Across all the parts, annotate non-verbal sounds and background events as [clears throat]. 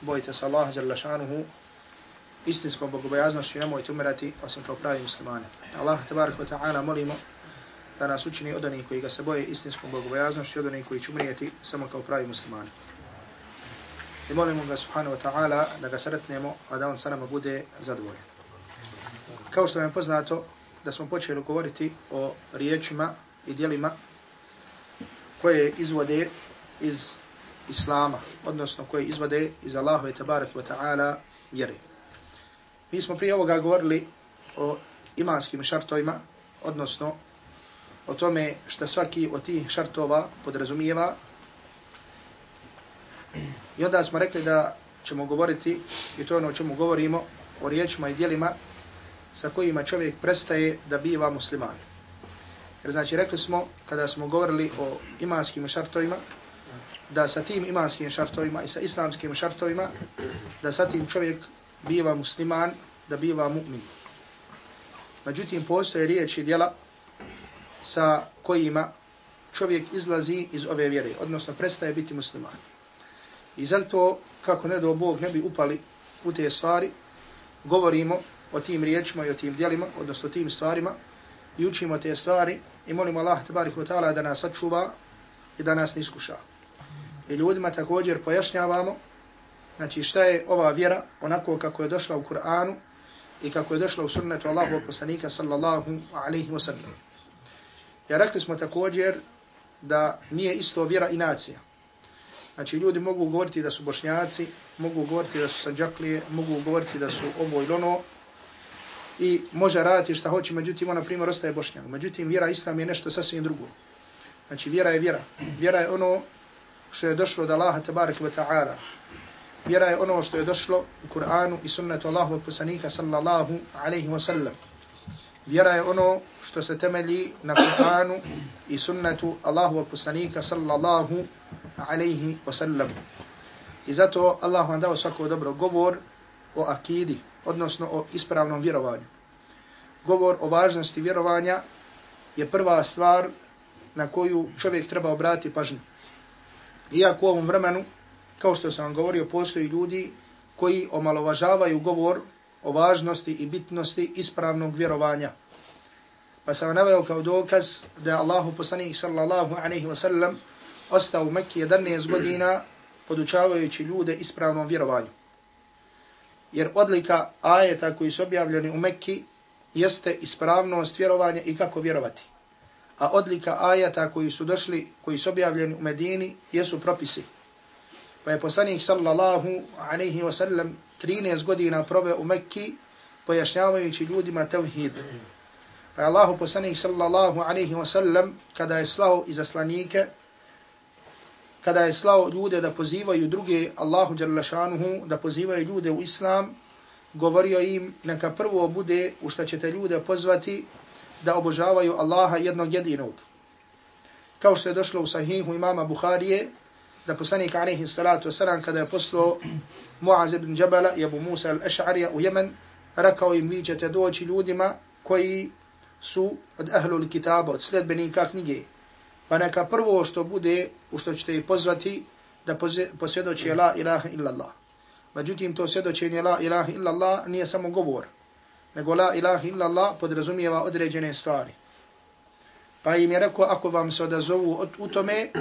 Bojite se Allaha dželle istinskom bogobojaznošću i nemojte umirati osim kao pravi muslimani. Allah tabarak wa ta'ala molimo da nas učini od onih koji ga se boje istinskom bogobojaznošću i od onih koji će umrijeti samo kao pravi muslimani. I molimo ga subhanahu wa ta'ala da ga sretnemo, a da on sa nama bude zadovoljen. Kao što vam je poznato, da smo počeli govoriti o riječima i dijelima koje izvode iz Islama, odnosno koje izvode iz Allahove tabarak wa ta'ala vjere. Mi smo prije ovoga govorili o imanskim šartovima, odnosno o tome što svaki od tih šartova podrazumijeva. I onda smo rekli da ćemo govoriti, i to je ono o čemu govorimo, o riječima i dijelima sa kojima čovjek prestaje da biva musliman. Jer znači rekli smo, kada smo govorili o imanskim šartovima, da sa tim imanskim šartovima i sa islamskim šartovima, da sa tim čovjek biva musliman, da biva mu'min. Međutim, postoje riječi djela sa kojima čovjek izlazi iz ove vjere, odnosno prestaje biti musliman. I zato, kako ne do Bog ne bi upali u te stvari, govorimo o tim riječima i o tim djelima, odnosno o tim stvarima, i učimo te stvari i molimo Allah tabarik wa ta'ala da nas sačuva i da nas ne iskuša. I ljudima također pojašnjavamo znači šta je ova vjera onako kako je došla u Kur'anu i kako je došla u sunnetu Allahu poslanika sallallahu alaihi wa sallam. Ja rekli smo također da nije isto vjera i nacija. Znači ljudi mogu govoriti da su bošnjaci, mogu govoriti da su sanđaklije, mogu govoriti da su ovo ili ono i može raditi šta hoće, međutim ona primjer ostaje bošnjak. Međutim vjera islam je nešto sasvim drugo. Znači vjera je vjera. Vjera je ono što je došlo od Allaha tabaraka wa ta'ala. Vjera je ono što je došlo u Kur'anu i sunnetu Allahu poslanika sallallahu alaihi wa sallam. Vjera je ono što se temelji na Kur'anu i sunnetu Allahu poslanika sallallahu alaihi wa sallam. I zato Allah vam dao svako dobro govor o akidi, odnosno o ispravnom vjerovanju. Govor o važnosti vjerovanja je prva stvar na koju čovjek treba obratiti pažnju. Iako u ovom vremenu, kao što sam vam govorio, postoji ljudi koji omalovažavaju govor o važnosti i bitnosti ispravnog vjerovanja. Pa sam naveo kao dokaz da je Allahu poslanih sallallahu alaihi wa sallam ostao u Mekki 11 godina podučavajući ljude ispravnom vjerovanju. Jer odlika ajeta koji su objavljeni u Mekki jeste ispravnost vjerovanja i kako vjerovati a odlika ajata koji su došli, koji su objavljeni u Medini, jesu propisi. Pa je poslanik sallallahu alaihi wa sallam 13 godina prove u Mekki, pojašnjavajući ljudima tevhid. Pa je Allahu poslanik sallallahu alaihi wa sallam, kada je slao izaslanike, kada je slao ljude da pozivaju druge Allahu šanuhu, da pozivaju ljude u Islam, govorio im, neka prvo bude u šta ćete ljude pozvati, da obožavaju Allaha jednog jedinog. Kao što je došlo u sahihu imama Bukharije, da poslanik alaihi salatu wasalam kada je poslao Muaz ibn Jabala i Abu Musa al-Ash'ari u Jemen, rekao im vi ćete doći ljudima koji su od ahlul kitaba, od sledbenika knjige. Pa neka prvo što bude, u što ćete ih pozvati, da posvjedoći la ilaha illallah. Međutim, to svjedočenje la ilaha illallah nije samo govor, nego la ilaha illa Allah podrazumijeva određene stvari. Pa im je rekao, ako vam se odazovu u tome,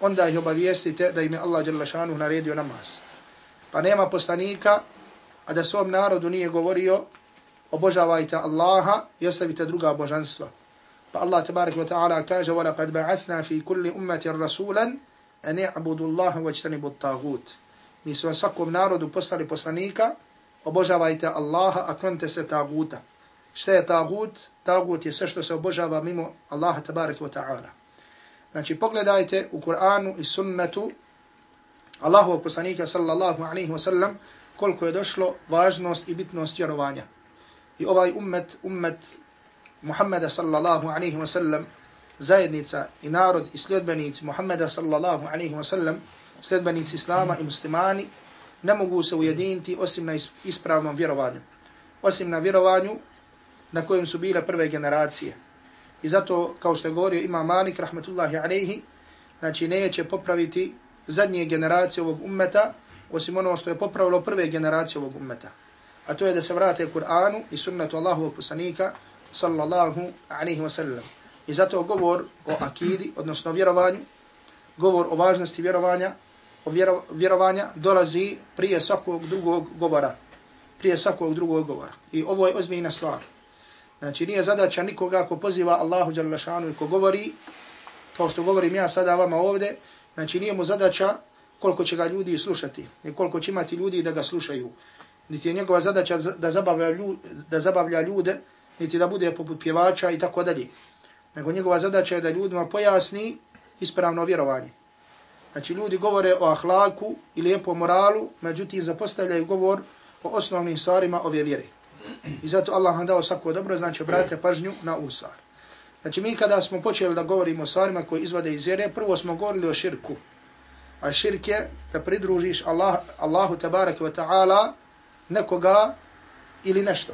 onda ih obavijestite da im je Allah Đerlašanu naredio namaz. Pa nema poslanika, a da svom narodu nije govorio, obožavajte Allaha i ostavite druga božanstva. Pa Allah tabarik wa ta'ala kaže, وَلَقَدْ بَعَثْنَا فِي كُلِّ أُمَّةِ رَسُولًا أَنِ اعْبُدُ اللَّهَ وَاجْتَنِبُ الطَّاغُوتِ Mi su svakom narodu poslali poslanika, obožavajte Allaha, a klonite se taguta. Šta je tagut? Tagut je sve što se obožava mimo Allaha tabarik wa ta'ala. Znači, pogledajte u Kur'anu i sunnetu Allahovog poslanika sallallahu alaihi wa sallam koliko je došlo važnost i bitnost vjerovanja. I ovaj ummet, ummet Muhammeda sallallahu alaihi wa sallam, zajednica i narod i sljedbenici Muhammeda sallallahu alaihi wa sallam, sljedbenici Islama i muslimani, ne mogu se ujediniti osim na ispravnom vjerovanju. Osim na vjerovanju na kojem su bile prve generacije. I zato, kao što je govorio Imam Malik, rahmetullahi alaihi, znači neće popraviti zadnje generacije ovog ummeta, osim ono što je popravilo prve generacije ovog ummeta. A to je da se vrate Kur'anu i sunnetu Allahovog poslanika, sallallahu alaihi wa sallam. I zato govor o akidi, odnosno vjerovanju, govor o važnosti vjerovanja, vjero, vjerovanja dolazi prije svakog drugog govora. Prije svakog drugog govora. I ovo je ozbiljna stvar. Znači nije zadaća nikoga ko poziva Allahu Đalešanu i ko govori, kao što govorim ja sada vama ovde, znači nije mu zadaća koliko će ga ljudi slušati, ni koliko će imati ljudi da ga slušaju. Niti je njegova zadaća da zabavlja ljude, da zabavlja ljude niti da bude poput pjevača i tako dalje. Nego njegova zadaća je da ljudima pojasni ispravno vjerovanje. Znači ljudi govore o ahlaku i lijepom moralu, međutim zapostavljaju govor o osnovnim stvarima ove vjere. I zato Allah vam dao svako dobro, znači obratite pažnju na ovu stvar. Znači mi kada smo počeli da govorimo o stvarima koje izvode iz vjere, prvo smo govorili o širku. A širk je da pridružiš Allah, Allahu tabaraka wa ta'ala nekoga ili nešto.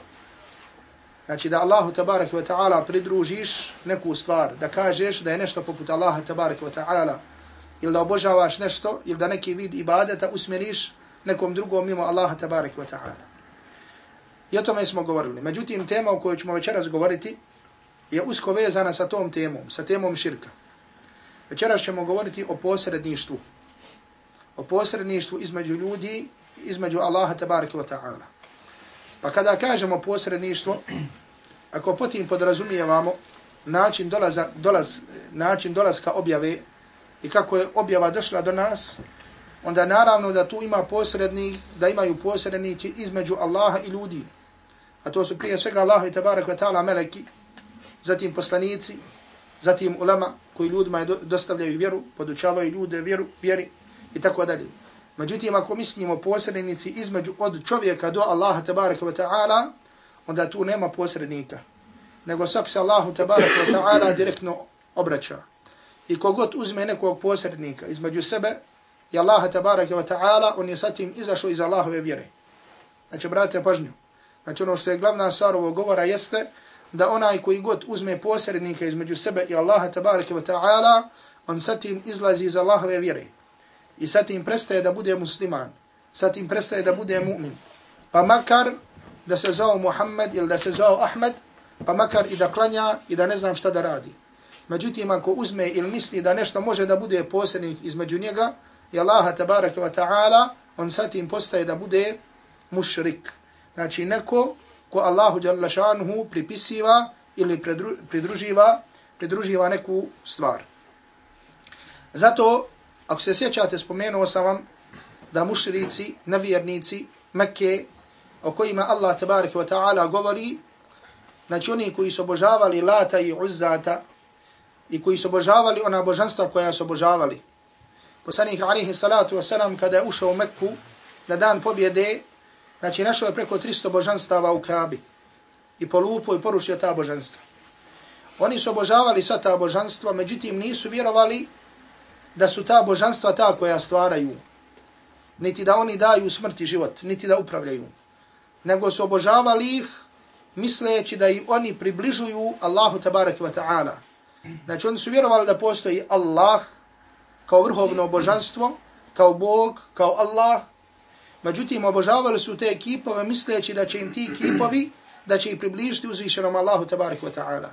Znači da Allahu tabaraka wa ta'ala pridružiš neku stvar, da kažeš da je nešto poput Allaha tabaraka wa ta'ala, ili da obožavaš nešto, ili da neki vid ibadeta usmjeriš nekom drugom mimo Allaha tabarek wa ta'ala. I o tome smo govorili. Međutim, tema o kojoj ćemo večeras govoriti je usko vezana sa tom temom, sa temom širka. Večeras ćemo govoriti o posredništvu. O posredništvu između ljudi, između Allaha tabarek wa ta'ala. Pa kada kažemo posredništvo, ako potim podrazumijevamo način, dolaza, dolaz, način dolaska objave i kako je objava došla do nas, onda naravno da tu ima posrednik, da imaju posrednici između Allaha i ljudi. A to su prije svega Allah i tabarak wa ta'ala meleki, zatim poslanici, zatim ulama koji ljudima dostavljaju vjeru, podučavaju ljude vjeru, vjeri i tako dalje. Međutim, ako mislimo posrednici između od čovjeka do Allaha tabaraka wa ta'ala, onda tu nema posrednika. Nego svak se Allahu tabaraka wa ta'ala direktno obraća. I kogod uzme nekog posrednika između sebe i Allaha tabaraka wa ta'ala, on je sa tim izašao iz Allahove vjere. Znači, brate, pažnju. Znači, ono što je glavna stvar ovog govora jeste da onaj koji god uzme posrednika između sebe i Allaha tabaraka wa ta'ala, on sa tim izlazi iz Allahove vjere i sa tim prestaje da bude musliman, sa tim prestaje da bude mu'min. Pa makar da se zvao Muhammed ili da se zvao Ahmed, pa makar i da klanja i da ne znam šta da radi. Međutim, ako uzme ili misli da nešto može da bude posljednik između njega i Allaha tabaraka wa ta'ala, on sa tim postaje da bude mušrik. Znači neko ko Allahu jalla šanuhu pripisiva ili pridruživa, pridruživa neku stvar. Zato Ako se sjećate, spomenuo sam vam da mušrici, nevjernici, Mekke, o kojima Allah tabaraka wa ta'ala govori, znači oni koji su obožavali Lata i Uzzata i koji su obožavali ona božanstva koja su obožavali. Poslanik alihi salatu wasalam kada je ušao u Mekku na dan pobjede, znači našao je preko 300 božanstava u Kabi i polupo i porušio ta božanstva. Oni su obožavali sva ta božanstva, međutim nisu vjerovali da su ta božanstva ta koja stvaraju, niti da oni daju smrt i život, niti da upravljaju, nego su obožavali ih misleći da i oni približuju Allahu tabaraka wa ta'ala. Znači oni su vjerovali da postoji Allah kao vrhovno božanstvo, kao Bog, kao Allah. Međutim, obožavali su te kipove misleći da će im ti kipovi, da će ih približiti uzvišenom Allahu tabarik wa ta'ala.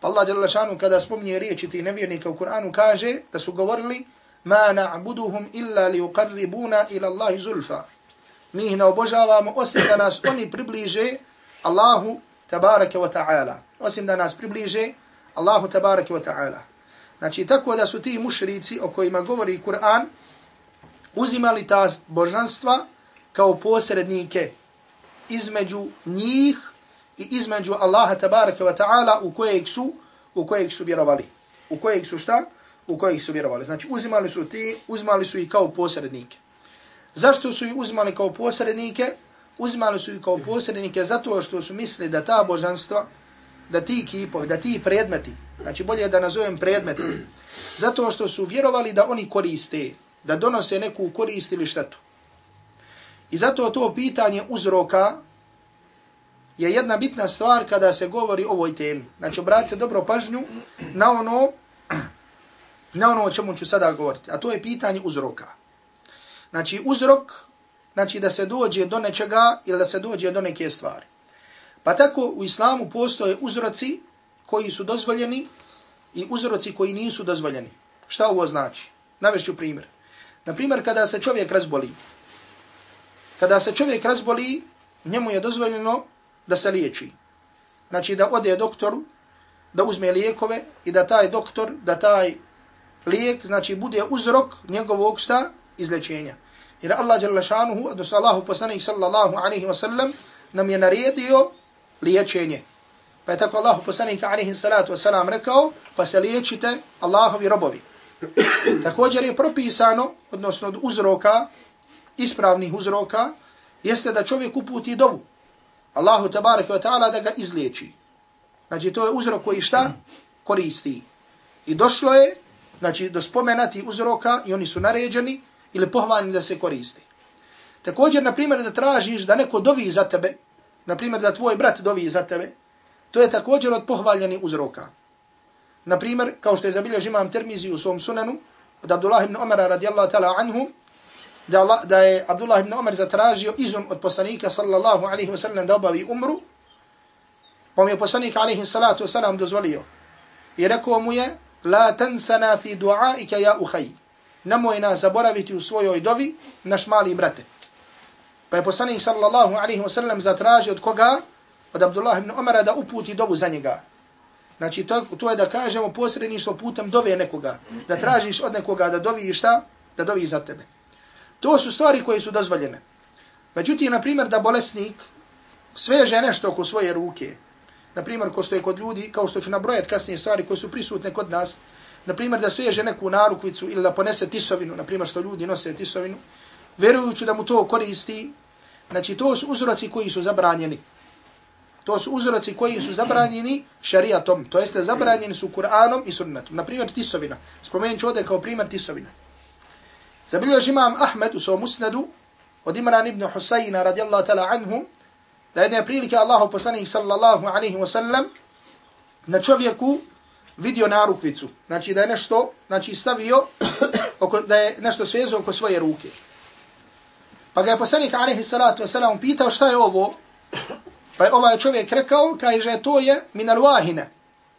Pa Allah jalla šanu kada spominje riječi ti nevjernika u Kur'anu kaže da su govorili ma na'buduhum illa li uqarribuna ila Allahi zulfa. Mi ih ne obožavamo osim da nas oni približe Allahu tabaraka wa ta'ala. Osim da nas približe Allahu tabaraka wa ta'ala. Znači tako da su ti mušrici o kojima govori Kur'an uzimali ta božanstva kao posrednike između njih i između Allaha tabaraka wa ta'ala u kojeg su u kojeg su vjerovali. U kojeg su šta? U kojeg su vjerovali. Znači uzimali su ti, uzimali su i kao posrednike. Zašto su ih uzimali kao posrednike? Uzimali su ih kao posrednike zato što su mislili da ta božanstva, da ti kipovi, da ti predmeti, znači bolje da nazovem predmeti, zato što su vjerovali da oni koriste, da donose neku korist ili štetu. I zato to pitanje uzroka je jedna bitna stvar kada se govori o ovoj temi. Znači, obratite dobro pažnju na ono, na ono o čemu ću sada govoriti, a to je pitanje uzroka. Znači, uzrok, znači da se dođe do nečega ili da se dođe do neke stvari. Pa tako u islamu postoje uzroci koji su dozvoljeni i uzroci koji nisu dozvoljeni. Šta ovo znači? Navešću primjer. Na primjer, kada se čovjek razboli. Kada se čovjek razboli, njemu je dozvoljeno da se liječi. Znači da ode doktoru, da uzme lijekove i da taj doktor, da taj lijek, znači bude uzrok njegovog šta? Izlečenja. Jer Allah jalla šanuhu, odnosno Allahu poslanih sallallahu alaihi wa sallam, nam je naredio liječenje. Pa je tako Allahu poslanika alaihi salatu wasalam rekao, pa se liječite Allahovi robovi. [clears throat] Također je propisano, odnosno od uzroka, ispravnih uzroka, jeste da čovjek uputi dovu. Allahu tabaraka wa ta'ala da ga izliječi. Znači to je uzrok koji šta? Koristi. I došlo je, znači do spomenati uzroka i oni su naređeni ili pohvaljeni da se koristi. Također, na primjer, da tražiš da neko dovi za tebe, na primjer, da tvoj brat dovi za tebe, to je također od pohvaljeni uzroka. Na primjer, kao što je zabilježi imam termizi u svom sunanu, od Abdullah ibn Omara radijallahu ta'ala anhu, da, Allah, da je Abdullah ibn Umar zatražio izum od poslanika sallallahu alaihi wasallam da obavi umru, pa mu je poslanik alaihi salatu wasallam dozvolio. I rekao mu je, la tansana fi duaika ja uhaj. Nemoj nas zaboraviti u svojoj dovi, naš mali brate. Pa je poslanik sallallahu alaihi wasallam zatražio od koga? Od Abdullah ibn Umara da uputi dovu za njega. Znači to, to je da kažemo posredništvo putem dove nekoga. Da tražiš od nekoga da dovi šta? Da dovi za tebe. To su stvari koje su dozvoljene. Međutim, na primjer, da bolesnik sveže nešto oko svoje ruke, na primjer, ko što je kod ljudi, kao što ću nabrojati kasnije stvari koje su prisutne kod nas, na primjer, da sveže neku narukvicu ili da ponese tisovinu, na primjer, što ljudi nose tisovinu, verujući da mu to koristi, znači to su uzroci koji su zabranjeni. To su uzroci koji su zabranjeni šarijatom, to jeste zabranjeni su Kur'anom i sunnetom. Na primjer, tisovina. Spomenut ću ovdje kao primjer tisovina. Zabilježi imam Ahmed u svom musnadu od Imran ibn Husayna radijallahu ta'la anhu, da jedne prilike Allahu poslanih sallallahu alaihi wa sallam na čovjeku vidio narukvicu. Znači da je nešto znači stavio, oko, da je nešto svezo oko svoje ruke. Pa ga je poslanik alaihi salatu wasalam pitao šta je ovo? Pa je ovaj čovjek rekao, kaže to je minal wahine.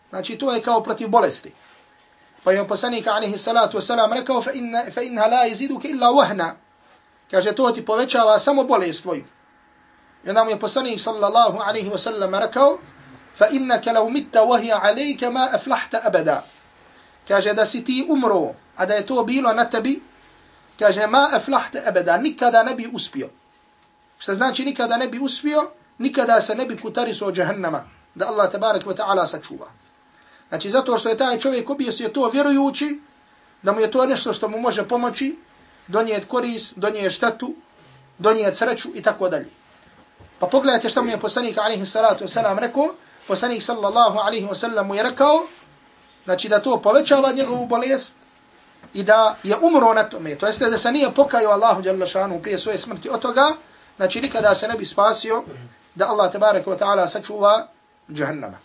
Znači to je kao protiv bolesti. Pa je poslanik alaihi salatu wasalam rekao, fa, inna, fa inha la iziduke illa wahna. Kaže, to ti povećava samo bolest tvoju. I onda mu je poslanik sallallahu alaihi wasallam rekao, fa innaka law mitta wahja alejka ma aflahta abada. Kaže, da si ti umro, a da je to bilo na tebi, kaže, ma aflahta abada, nikada ne bi uspio. Šta znači nikada ne bi uspio? Nikada se ne bi kutarisao jehennama da Allah tabarak wa ta'ala sačuva. Znači zato što je taj čovjek obio se to vjerujući da mu je to nešto što mu može pomoći, donijet koris, donijet štetu, donijet sreću i tako dalje. Pa pogledajte što mu je poslanik alaihi salatu wasalam rekao, poslanik sallallahu alaihi wasalam mu je rekao, znači da to povećava njegovu bolest i da je umro na tome. To jeste da se nije pokajao Allahu Đalešanu šanu prije svoje smrti od toga, znači nikada se ne bi spasio da Allah tabaraka wa ta'ala sačuva džahnama.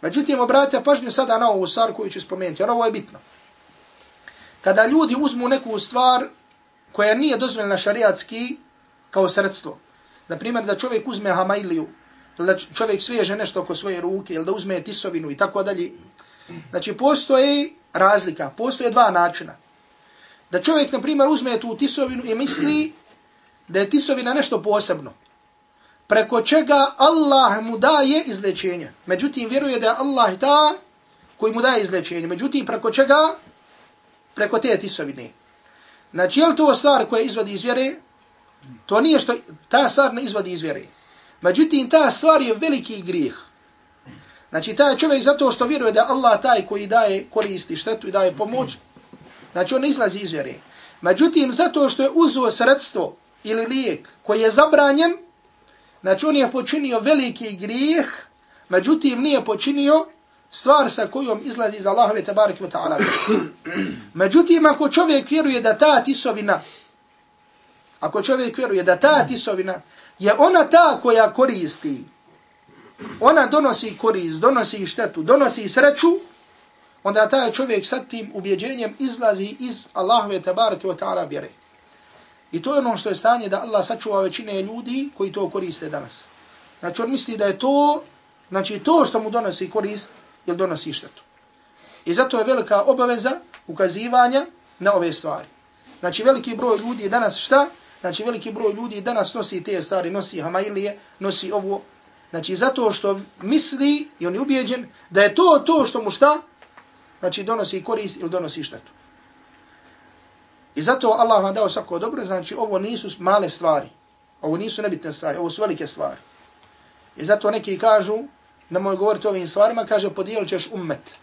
Međutim, obratite pažnju sada na ovu stvar koju ću spomenuti, jer ovo je bitno. Kada ljudi uzmu neku stvar koja nije dozvoljena šariatski kao sredstvo, na primjer da čovjek uzme hamailiju, ili da čovjek sveže nešto oko svoje ruke, ili da uzme tisovinu i tako dalje, znači postoji razlika, postoje dva načina. Da čovjek, na primjer, uzme tu tisovinu i misli da je tisovina nešto posebno preko čega Allah mu daje izlečenje. Međutim, vjeruje da je Allah ta koji mu daje izlečenje. Međutim, preko čega? Preko te tisovine. Znači, je li to stvar koja izvodi iz vjere? To nije što, ta stvar ne izvodi iz vjere. Međutim, ta stvar je veliki grijeh. Znači, taj čovjek zato što vjeruje da Allah taj koji daje koristi štetu i daje pomoć, znači on izlazi iz vjere. Međutim, zato što je uzuo sredstvo ili lijek koji je zabranjen, znači on je počinio veliki grijeh, međutim nije počinio stvar sa kojom izlazi iz Allahove tabarike wa ta'ala. [coughs] Međutim, ako čovjek vjeruje da ta tisovina, ako čovjek vjeruje da ta tisovina je ona ta koja koristi, ona donosi korist, donosi štetu, donosi sreću, onda taj čovjek sa tim ubjeđenjem izlazi iz Allahove tabarike wa ta'ala vjere. I to je ono što je stanje da Allah sačuva većine ljudi koji to koriste danas. Znači on misli da je to, znači to što mu donosi korist, jer donosi štetu. I zato je velika obaveza ukazivanja na ove stvari. Znači veliki broj ljudi danas šta? Znači veliki broj ljudi danas nosi te stvari, nosi hamailije, nosi ovo. Znači zato što misli i on je ubijeđen da je to to što mu šta? Znači donosi korist ili donosi štetu. I zato Allah vam dao svako dobro, znači ovo nisu male stvari. Ovo nisu nebitne stvari, ovo su velike stvari. I zato neki kažu, na moj govoriti o ovim stvarima, kaže podijelit ćeš ummet.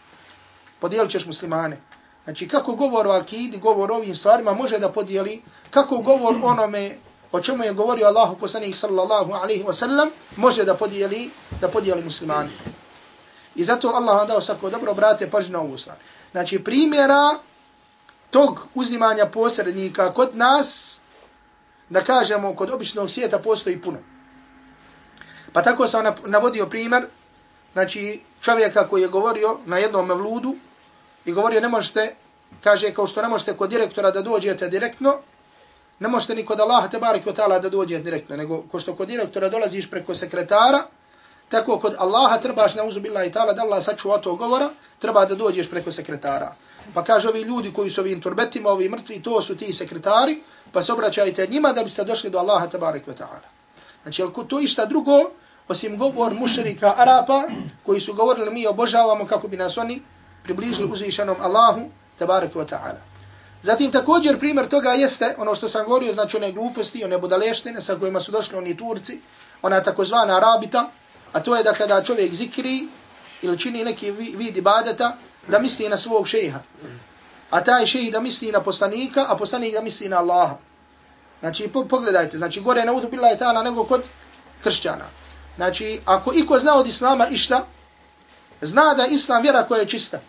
Podijelit ćeš muslimane. Znači kako govor o akidi, govor o ovim stvarima može da podijeli, kako govor onome o čemu je govorio Allahu poslanik sallallahu alaihi wasallam, može da podijeli, da podijeli muslimane. I zato Allah vam dao svako dobro, brate, pažnju na ovu stvar. Znači primjera tog uzimanja posrednika kod nas, da kažemo, kod običnog svijeta postoji puno. Pa tako sam navodio primjer, znači čovjeka koji je govorio na jednom mevludu i govorio ne možete, kaže kao što ne možete kod direktora da dođete direktno, ne možete ni kod Allaha te barek ta'ala da dođe direktno, nego ko što kod direktora dolaziš preko sekretara, tako kod Allaha trebaš na uzubillah i ta'ala da Allah sačuva to govora, treba da dođeš preko sekretara. Pa kaže ovi ljudi koji su ovim turbetima, ovi mrtvi, to su ti sekretari, pa se obraćajte njima da biste došli do Allaha te barek ta'ala. Znači, to išta drugo, osim govor mušrika Arapa, koji su govorili mi obožavamo kako bi nas oni približili uzvišenom Allahu, tabarak wa ta'ala. Zatim također primjer toga jeste, ono što sam govorio, znači one gluposti, one budaleštine sa kojima su došli oni Turci, ona takozvana rabita, a to je da kada čovjek zikri ili čini neki vid ibadeta, da misli na svog šeha. A taj šehi da misli na poslanika, a poslanik da misli na Allaha. Znači, pogledajte, znači, gore na utu bila je ta'ala nego kod kršćana. Znači, ako iko zna od islama išta, zna da islam vjera koja je čista.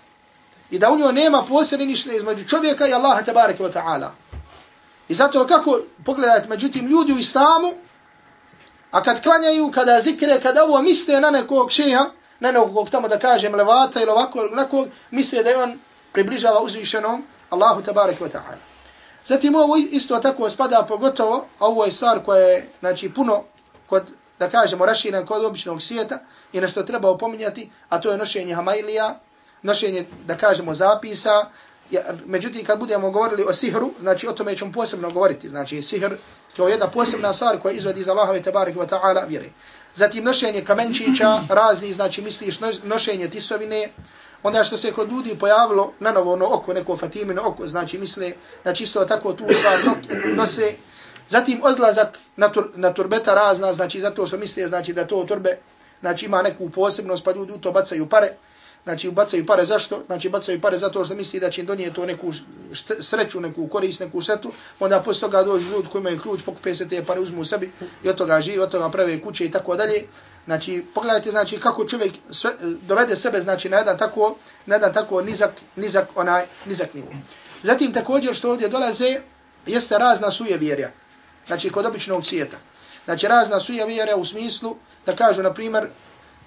I da u njoj nema posebni ništa između čovjeka i Allaha tabaraka wa ta'ala. I zato kako, pogledajte, međutim, ljudi u islamu, a kad klanjaju, kada zikre, kada ovo misle na nekog šeha, na nekog tamo da kažem levata ili ovako ili nekog, misle da je on približava uzvišenom Allahu tabaraka wa ta'ala. Zatim ovo isto tako spada pogotovo, a ovo je stvar koja je, znači, puno kod da kažemo, raširen kod običnog svijeta i na što treba opominjati, a to je nošenje hamailija, nošenje, da kažemo, zapisa. Ja, međutim, kad budemo govorili o sihru, znači o tome ćemo posebno govoriti. Znači, sihr kao jedna posebna stvar koja izvodi iz Allahove tabarika wa ta'ala vjere. Zatim, nošenje kamenčića, razni, znači, misliš, nošenje tisovine, onda što se kod ljudi pojavilo na novo ono oko, neko fatimino oko, znači, misle, znači, isto tako tu stvar nose, Zatim odlazak na, tur, na turbeta razna, znači zato što misle znači da to turbe znači ima neku posebnost, pa ljudi u to bacaju pare. Znači bacaju pare zašto? Znači bacaju pare zato što misli da će im donijeti to neku sreću, neku korist, neku štetu. Onda posle toga dođu ljudi koji imaju ključ, pokupe se te pare, uzmu u sebi i od toga žive, od toga prave kuće i tako dalje. Znači pogledajte znači kako čovjek sve, e, dovede sebe znači na jedan tako, na jedan tako nizak, nizak, onaj, nizak nivo. Zatim također što ovdje dolaze jeste razna suje vjerja znači kod običnog svijeta. Znači razna suja vjerja u smislu da kažu, na primjer,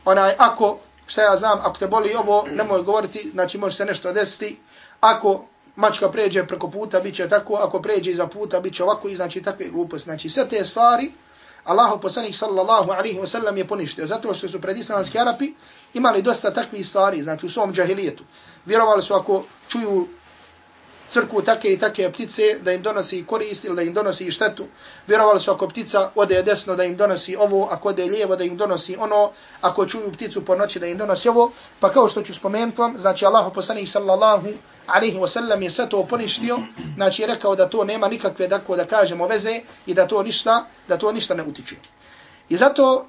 onaj, ako, šta ja znam, ako te boli ovo, nemoj govoriti, znači može se nešto desiti, ako mačka pređe preko puta, bit će tako, ako pređe iza puta, bit će ovako, i znači takve gluposti. Znači sve te stvari, Allahu poslanik sallallahu alaihi wasallam je poništio, zato što su predislamski Arapi imali dosta takvih stvari, znači u svom džahilijetu. Vjerovali su ako čuju crku take i take ptice da im donosi korist ili da im donosi štetu. Vjerovali su ako ptica ode desno da im donosi ovo, ako ode lijevo da im donosi ono, ako čuju pticu po noći da im donosi ovo. Pa kao što ću spomenuti vam, znači Allah poslanih sallallahu alaihi wasallam je sve to poništio, znači rekao da to nema nikakve, tako da kažemo, veze i da to ništa, da to ništa ne utiče. I zato,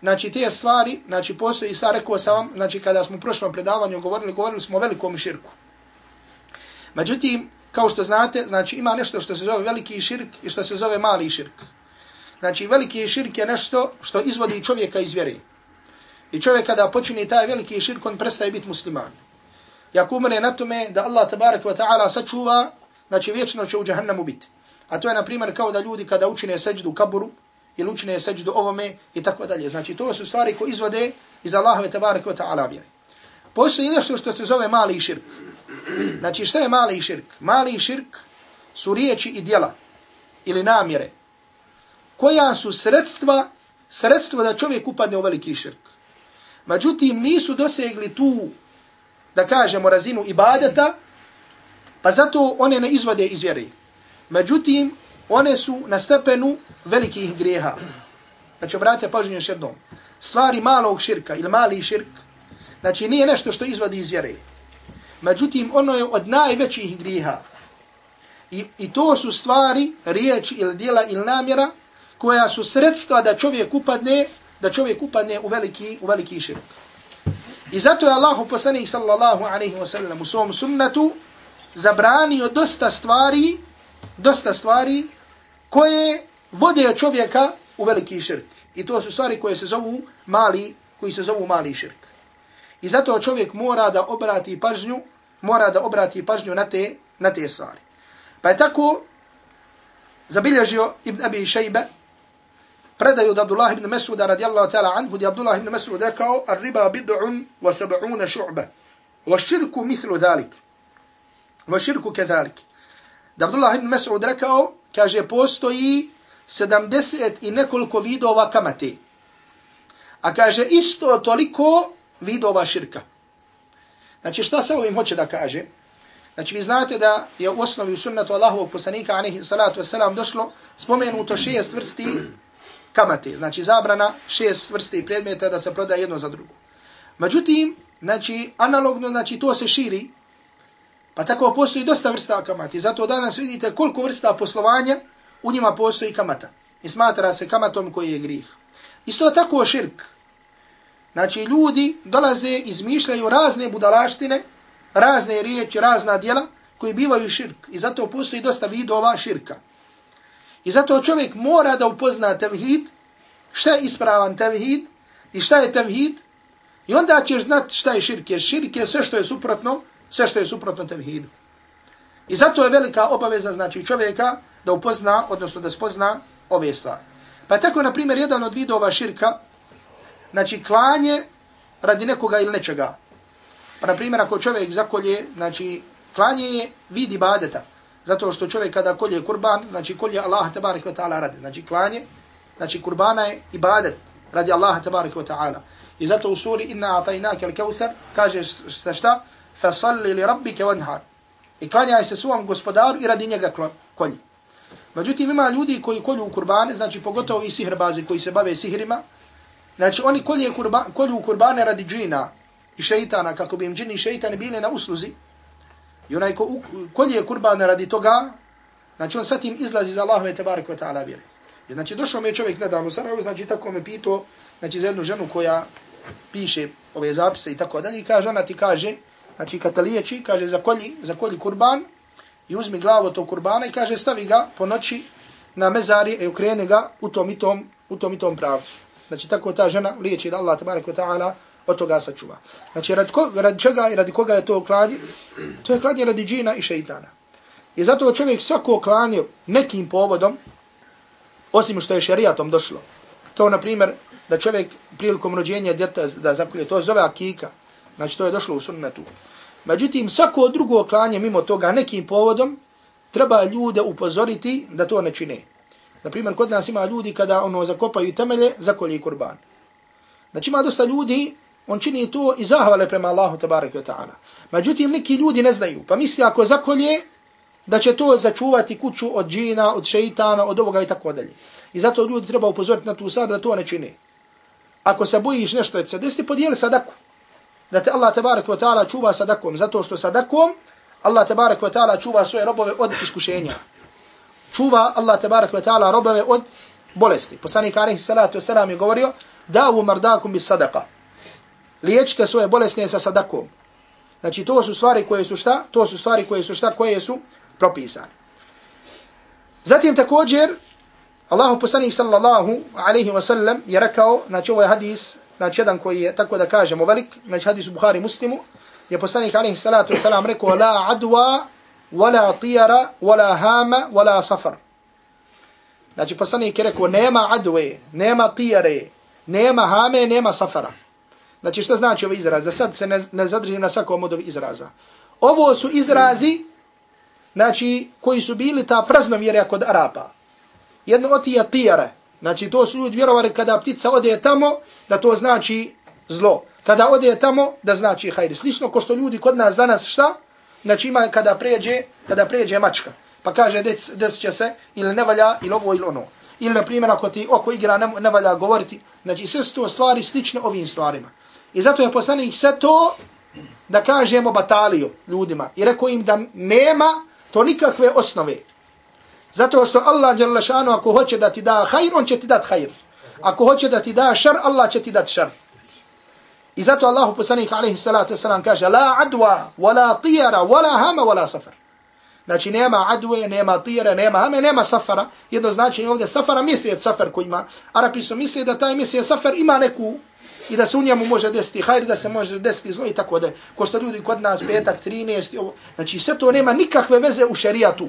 znači te stvari, znači postoji, sa rekao sam vam, znači kada smo u prošlom predavanju govorili, govorili smo o velikom širku. Međutim, kao što znate, znači ima nešto što se zove veliki širk i što se zove mali širk. Znači veliki širk je nešto što izvodi čovjeka iz vjere. I čovjek kada počini taj veliki širk, on prestaje biti musliman. Jak umre na tome da Allah tabarak wa ta'ala sačuva, znači vječno će u džahannamu biti. A to je na primjer kao da ljudi kada učine seđdu kaburu, ili učine seđdu ovome i tako dalje. Znači to su stvari koje izvode iz Allahove tabarak wa ta'ala vjere. Postoji nešto što se zove mali širk. Znači šta je mali širk? Mali širk su riječi i djela ili namjere koja su sredstva, sredstva da čovjek upadne u veliki širk. Međutim, nisu dosegli tu, da kažemo, razinu ibadeta, pa zato one ne izvode iz vjere. Međutim, one su na stepenu velikih grijeha. Znači, obratite pažnje još jednom. Stvari malog širka ili mali širk, znači nije nešto što izvodi iz vjere. Međutim, ono je od najvećih griha. I, I to su stvari, riječ ili dijela ili namjera, koja su sredstva da čovjek upadne, da čovjek upadne u veliki, u veliki širk. I zato je Allah poslanik sallallahu alaihi wa sallam u svom sunnetu zabranio dosta stvari, dosta stvari koje vode čovjeka u veliki širk. I to su stvari koje se zovu mali, koji se zovu mali širk. I zato čovjek mora da obrati pažnju, mora da obrati pažnju na te, na te stvari. Pa je tako zabilježio Ibn Abi Shayba predaju od Abdullah ibn Mesuda radijallahu ta'ala anhu, gdje Abdullah ibn Mesud rekao, ar riba bid'un wa sab'una šu'ba, wa širku mithlu dhalik, wa širku kezalik. Da Abdullah ibn Mesud rekao, kaže, postoji 70 i nekoliko vidova kamate. A kaže, isto toliko vidova širka. Znači, šta se ovim hoće da kaže? Znači, vi znate da je u osnovi u sunnetu Allahovog poslanika, anihi salatu wasalam, došlo spomenuto šest vrsti kamate. Znači zabrana šest vrsti predmeta da se prodaje jedno za drugo. Međutim, znači analogno, znači to se širi, pa tako postoji dosta vrsta kamati. Zato danas vidite koliko vrsta poslovanja u njima postoji kamata. I smatra se kamatom koji je grih. Isto tako širk. Znači ljudi dolaze, izmišljaju razne budalaštine, razne riječi, razna dijela koji bivaju širk. I zato postoji dosta vidova širka. I zato čovjek mora da upozna tevhid, šta je ispravan tevhid i šta je tevhid, i onda ćeš znat šta je širk. Jer širk je sve što je suprotno, sve što je suprotno tevhidu. I zato je velika obaveza znači čovjeka da upozna, odnosno da spozna ove stvari. Pa tako, na primjer, jedan od vidova širka, znači klanje radi nekoga ili nečega. Pa, na primjer, ako čovjek zakolje, znači, klanje je vidi ibadeta. Zato što čovjek kada kolje kurban, znači kolje Allah tabarik wa ta'ala radi. Znači klanje, znači kurbana je ibadet radi Allah tabarik wa ta'ala. I zato u suri inna atajnake al kauthar kaže se šta? Fasalli li rabbike vanhar. I klanjaj se svom gospodaru i radi njega kolje. Međutim, ima ljudi koji kolju kurbane, znači pogotovo i sihrbazi koji se bave sihrima, znači oni kolje kurba, kolju kurbane radi džina i šeitana, kako bi im džini i šeitani bili na usluzi, I onaj ko kolje kurbane radi toga, znači on sa tim izlazi iz Allahove tebarek wa ta'ala vjere. I znači došao mi je čovjek nedavno Sarajevo, znači tako me pito, znači za jednu ženu koja piše ove zapise i tako dalje, i kaže, ona ti kaže, znači kad te liječi, kaže za kolji, za kolji kurban, i uzmi glavu tog kurbana i kaže stavi ga po noći na mezari i ukrene ga u tom i tom, u tom i tom pravcu. Znači tako ta žena liječi da Allah tabarak wa ta'ala od toga sačuva. Znači, rad, ko, rad čega i radi koga je to klanje? To je klanje radi džina i šeitana. I zato čovjek svako klanje nekim povodom, osim što je šerijatom došlo. Kao, na primjer, da čovjek prilikom rođenja djeta da zakolje, to zove akika. Znači, to je došlo u sunnetu. Međutim, svako drugo klanje mimo toga nekim povodom, treba ljude upozoriti da to ne čine. Na primjer, kod nas ima ljudi kada ono zakopaju temelje, zakolje kurban. Znači, ima dosta ljudi on čini to i zahvale prema Allahu tabaraka wa ta'ala. Međutim, neki ljudi ne znaju, pa misli ako zakolje, da će to začuvati kuću od džina, od šeitana, od ovoga i tako dalje. I zato ljudi treba upozoriti na tu sad da to ne čini. Ako se bojiš nešto od se desiti, podijeli sadaku. Da te Allah tabaraka wa ta'ala čuva sadakom, zato što sadakom Allah tabaraka wa ta'ala čuva svoje robove od iskušenja. Čuva Allah tabarak ve ta'ala robove od bolesti. Poslanik alaihi salatu wasalam je govorio, davu mardakum bis sadaka liječite svoje bolesne sa sadakom. Znači to su stvari koje su šta? To su stvari koje su šta? Koje su? propisane. Zatim također, Allahu poslanik sallallahu alaihi wa sallam je rekao, znači ovo je hadis, znači jedan koji je, tako da kažemo, velik, znači hadis u Bukhari muslimu, je poslanik alaihi salatu wasalam rekao, la adwa, ولا طير ولا hama, ولا صفر Znači poslanik je rekao, nema adve, nema tijare, nema hame, nema safara. Znači što znači ovaj izraz? Da sad se ne, ne zadržim na svakom od ovih izraza. Ovo su izrazi, znači, koji su bili ta praznovjerja kod Arapa. Jedno od tija tijare. Znači, to su ljudi vjerovali kada ptica ode tamo, da to znači zlo. Kada ode tamo, da znači hajri. Slično ko što ljudi kod nas danas šta? Znači ima kada pređe, kada pređe mačka. Pa kaže, dec, des će se, ili ne valja, ili ovo, ili ono. Ili, na primjer, ako ti oko igra ne, ne valja govoriti. Znači, sve su to stvari slične ovim stvarima. I zato je poslanik sve to, da kažemo bataliju ljudima. I rekao im da nema to nikakve osnove. Zato što Allah Đalešanu ako hoće da ti da hajr, on će ti dat hajr. Ako hoće da ti da šar, Allah će ti dat šar. I zato Allah poslanik alaihi salatu wasalam kaže La adwa, wala tijara, wala hama, wala safar. Znači nema adwe, nema tijara, nema hame, nema safara. Jedno znači ovdje safara mjesec safar koji ima. Arapi su misli da taj mjesec safar ima neku i da se u njemu može desiti hajr, da se može desiti zlo i tako da. Ko što ljudi kod nas petak, 13, ovo. Znači sve to nema nikakve veze u šerijatu.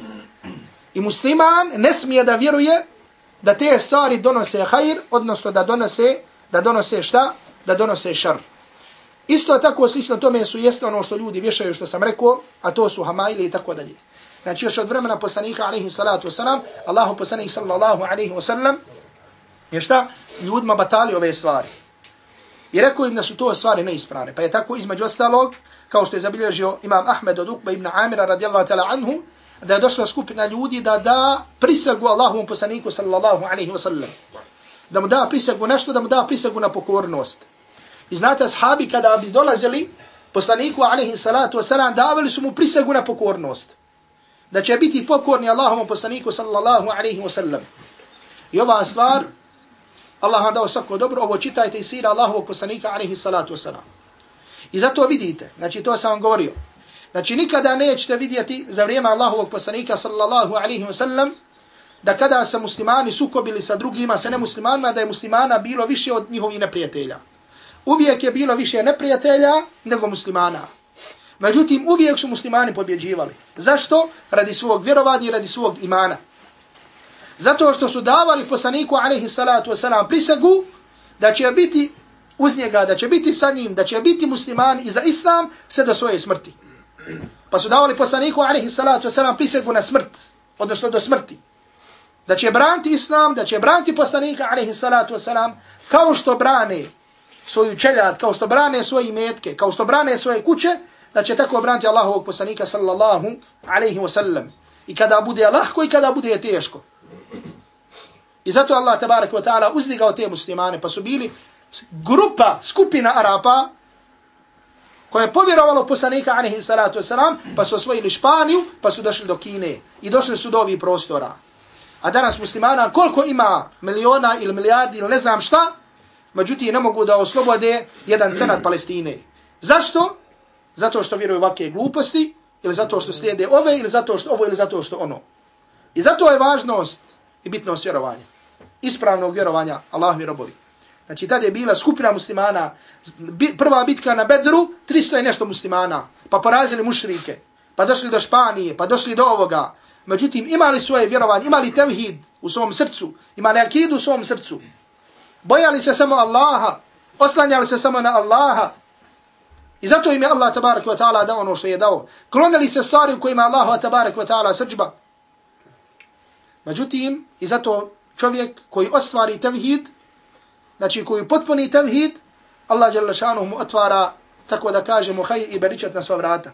I musliman ne smije da vjeruje da te stvari donose hajr, odnosno da donose, da donose šta? Da donose šar. Isto tako slično tome su jeste ono što ljudi vješaju što sam rekao, a to su hamaili i tako dalje. Znači još od vremena poslanika alaihi salatu wasalam, Allahu poslanik sallallahu alaihi wasalam, je šta? Ljudima batali ove stvari. I rekao im da su to stvari neispravne. Pa je tako između ostalog, kao što je zabilježio imam Ahmed od Ukba ibn Amira radijallahu ta'ala anhu, da je došla skupina ljudi da da prisagu Allahovom poslaniku sallallahu alaihi wasallam. Da mu da prisagu nešto, da mu da prisagu na pokornost. I znate, ashabi kada bi dolazili poslaniku alaihi salatu wasalam, davali su mu prisegu na pokornost. Da će biti pokorni Allahomu poslaniku sallallahu alaihi wasallam. I ova stvar, Allah vam dao svako dobro, ovo čitajte i sira Allahovog poslanika alaihi salatu wasalam. I zato vidite, znači to sam vam govorio, znači nikada nećete vidjeti za vrijeme Allahovog poslanika sallallahu alaihi wasallam, da kada se muslimani sukobili sa drugima, sa nemuslimanima, da je muslimana bilo više od njihovih neprijatelja. Uvijek je bilo više neprijatelja nego muslimana. Međutim, uvijek su muslimani pobjeđivali. Zašto? Radi svog vjerovanja i radi svog imana. Zato što su davali poslaniku alaihi salatu wasalam prisegu da će biti uz njega, da će biti sa njim, da će biti musliman i za islam sve do svoje smrti. Pa su davali poslaniku alaihi salatu wasalam prisegu na smrt, odnosno do smrti. Da će braniti islam, da će braniti poslanika alaihi salatu wasalam kao što brane svoju čeljad, kao što brane svoje metke, kao što brane svoje kuće, da će tako braniti Allahovog poslanika sallallahu alaihi wasallam. I kada bude lahko i kada bude teško. I zato Allah tabarak wa ta'ala uzdigao te muslimane, pa su bili grupa, skupina Arapa, koja je povjerovalo poslanika alaihi salatu wasalam, pa su osvojili Španiju, pa su došli do Kine i došli su do ovih prostora. A danas muslimana koliko ima miliona ili milijardi ili ne znam šta, međutim ne mogu da oslobode jedan cenat Palestine. Zašto? Zato što vjeruju ovakve gluposti, ili zato što slijede ove, ili zato što ovo, ili zato što ono. I zato je važnost i bitnost vjerovanja ispravnog vjerovanja Allah mi robovi. Znači, tada je bila skupina muslimana, prva bitka na Bedru, 300 je nešto muslimana, pa porazili mušrike, pa došli do Španije, pa došli do ovoga. Međutim, imali svoje vjerovanje, imali tevhid u svom srcu, imali akidu u svom srcu. Bojali se samo Allaha, oslanjali se samo na Allaha. I zato im je Allah tabarak wa ta'ala dao ono što je dao. Klonili se stvari u kojima Allah tabarak wa ta'ala srđba. Međutim, i zato čovjek koji ostvari tevhid, znači koji potpuni tevhid, Allah jalla šanuhu mu otvara, tako da kažemo, haj i beričat na sva vrata.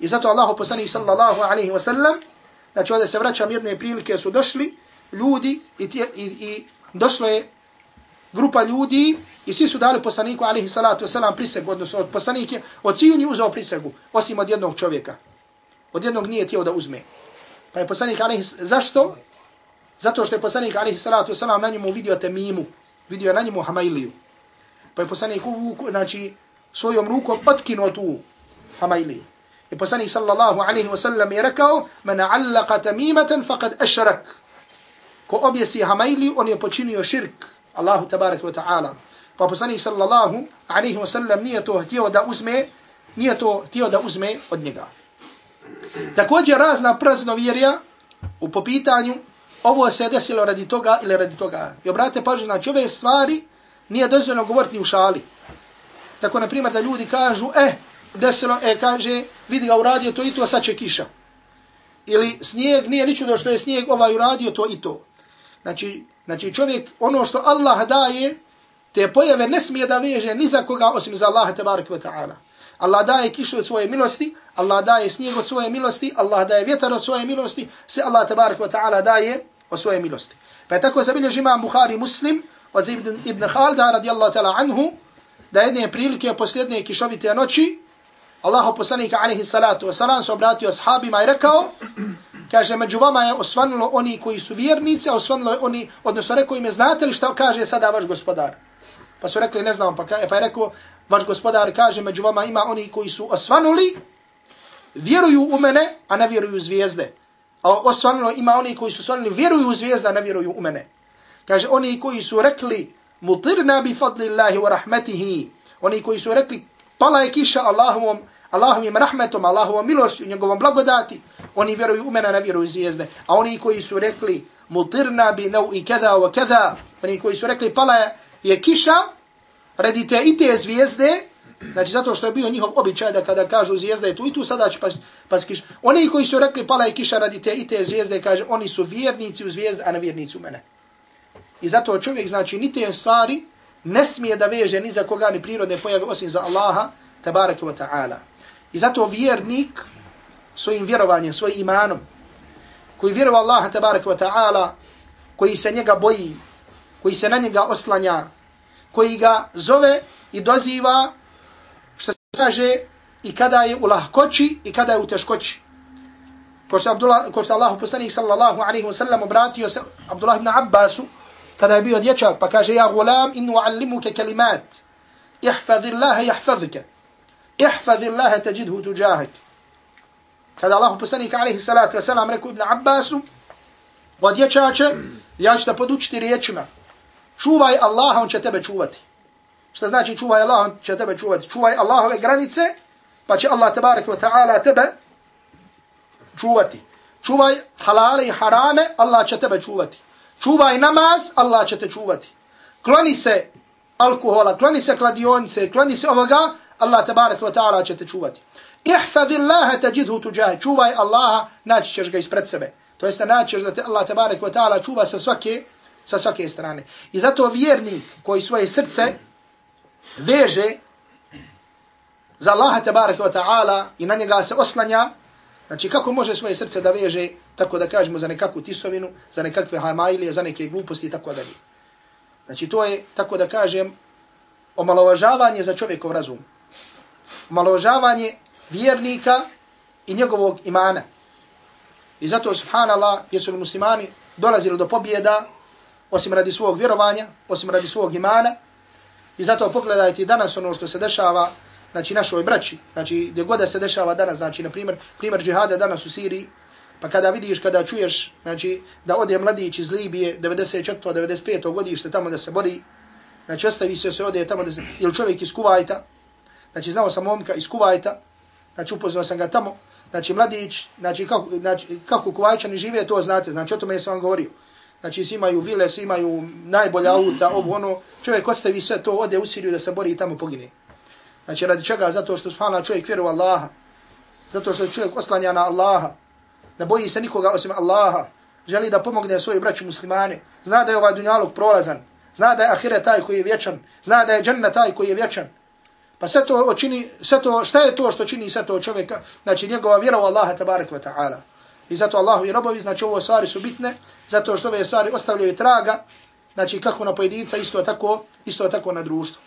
I zato Allahu poslani sallallahu alaihi wa sallam, znači ovdje se vraćam jedne prilike, su došli ljudi i, tje, i, i došlo je grupa ljudi i svi su dali poslaniku alihi salatu wasalam prisegu, odnosno od poslanike, od sviju nije uzao prisegu, osim od jednog čovjeka. Od jednog nije tijelo da uzme. Pa je poslanik alihi, zašto? Zato što je poslanik alihi salatu wasalam na njemu vidio temimu, vidio na njemu hamailiju. Pa je poslanik znači, svojom rukom otkinuo tu hamailiju. I poslanik sallallahu alaihi wasallam je rekao, man allaka tamimatan faqad ašrak. Ko objesi hamaili, on je počinio širk. Allahu tabaraka wa ta'ala. Pa poslanik sallallahu alaihi wa sallam nije to htio da uzme, nije to htio da uzme od njega. Također razna praznovjerja u popitanju ovo se je desilo radi toga ili radi toga. I obrate pažnju, znači ove stvari nije dozvoljeno govoriti ni u šali. Tako, na primjer, da ljudi kažu, eh, desilo, e, kaže, vidi ga uradio to i to, sad će kiša. Ili snijeg, nije ničudo što je snijeg ovaj uradio to i to. Znači, znači čovjek, ono što Allah daje, te pojave ne smije da veže ni za koga osim za Allaha tabarak wa ta'ala. Allah daje kišu od svoje milosti, Allah daje snijeg od svoje milosti, Allah daje vjetar od svoje milosti, se Allah tabarak wa ta'ala daje od svoje milosti. Pa je tako zabilježi imam Bukhari muslim od ibn, ibn Khalda radijallahu ta'ala anhu, da jedne prilike posljedne kišovite noći, Allahu poslanika alaihi salatu wasalam se obratio ashabima i rekao, kaže, među vama je osvanulo oni koji su vjernici, a osvanulo je oni, odnosno rekao im je, znate li šta kaže sada vaš gospodar? Pa su rekli, ne znam, pa, pa je rekao, vaš gospodar kaže, među vama ima oni koji su osvanuli, vjeruju u mene, a ne vjeruju u zvijezde. A osvanulo ima oni koji su osvanuli, vjeruju u zvijezde, a ne vjeruju u mene. Kaže, oni koji su rekli, mutirna bi fadlillahi wa rahmetihi, oni koji su rekli, pala je kiša Allahovom, Allahovim rahmetom, Allahovom milošću, njegovom blagodati, oni vjeruju u mene, ne vjeruju u zvijezde. A oni koji su rekli, mutirna bi nau i kada wa kada, oni koji su rekli, pala je kiša, radite i te zvijezde, znači zato što je bio njihov običaj da kada kažu zvijezda je tu i tu sada će pas, pas kiša. Oni koji su rekli pala je kiša radite i te zvijezde, kaže oni su vjernici u zvijezde, a ne vjernici u mene. I zato čovjek znači ni te stvari ne smije da veže ni za koga ni prirodne pojave osim za Allaha, tabaraka wa ta'ala. I zato vjernik svojim vjerovanjem, svojim imanom, koji vjeruje Allaha, tabaraka wa ta'ala, koji se njega boji, koji se na njega oslanja, koji ga zove i doziva što se kaže i kada je u lahkoći i kada je u teškoći. Ko što, Abdullah, ko što Allah poslanih sallallahu alaihi wa sallam obratio se Abdullah ibn Abbasu kada je bio dječak pa kaže ja gulam inu allimuke kalimat. Ihfadhi Allahe jahfadhike ihfadhi Allahe teđidhu tuđahike Kada Allah poslanik alaihi salatu wa rekao ibn Abbasu o dječače ja ću te podučiti riječima čuvaj Allaha, on će tebe čuvati. Šta znači čuvaj Allaha, on će tebe čuvati? Čuvaj Allahove granice, pa će Allah tabarak wa ta'ala tebe čuvati. Čuvaj halale i harame, Allah će tebe čuvati. Čuvaj namaz, Allah će te čuvati. Kloni se alkohola, kloni se kladionice, kloni se ovoga, Allah tabarak wa ta'ala će te čuvati. Ihfadhi Allahe tajidhu tuđahe. Čuvaj Allaha, naći ćeš ga ispred sebe. To jeste naći ćeš da te Allah tabarak wa ta'ala čuva sa svake sa svake strane. I zato vjernik koji svoje srce veže za Allaha tabaraka wa ta'ala i na njega se oslanja, znači kako može svoje srce da veže, tako da kažemo, za nekakvu tisovinu, za nekakve hajmajlije, za neke gluposti i tako dalje. Znači to je, tako da kažem, omalovažavanje za čovjekov razum. Omalovažavanje vjernika i njegovog imana. I zato, subhanallah, jesu li muslimani dolazili do pobjeda osim radi svog vjerovanja, osim radi svog imana. I zato pogledajte danas ono što se dešava, znači našoj braći, znači gdje god se dešava danas, znači na primjer, primjer džihada danas u Siriji, pa kada vidiš, kada čuješ, znači da ode mladić iz Libije, 94. 95. godište tamo da se bori, znači ostavi se se ode tamo da se, ili čovjek iz Kuvajta, znači znao sam momka iz Kuvajta, znači upoznao sam ga tamo, znači mladić, znači kako, znači, kako Kuvajčani žive, to znate, znači o tome sam vam govorio. Znači svi imaju vile, svi imaju najbolja auta, ovo ono. Čovjek ostavi sve to, ode u Siriju da se bori i tamo pogine. Znači radi čega? Zato što subhanallah čovjek vjeruje Allaha. Zato što čovjek oslanja na Allaha. Ne boji se nikoga osim Allaha. Želi da pomogne svoje braću muslimane. Zna da je ovaj dunjalog prolazan. Zna da je ahiret taj koji je vječan. Zna da je džennet taj koji je vječan. Pa sve to čini, sve to, šta je to što čini sve to čovjeka? Znači njegova vjera u Allaha tabarak wa ta'ala. I zato Allahu i robovi, znači ovo stvari su bitne, zato što ove stvari ostavljaju traga, znači kako na pojedinca, isto tako, isto tako na društvu.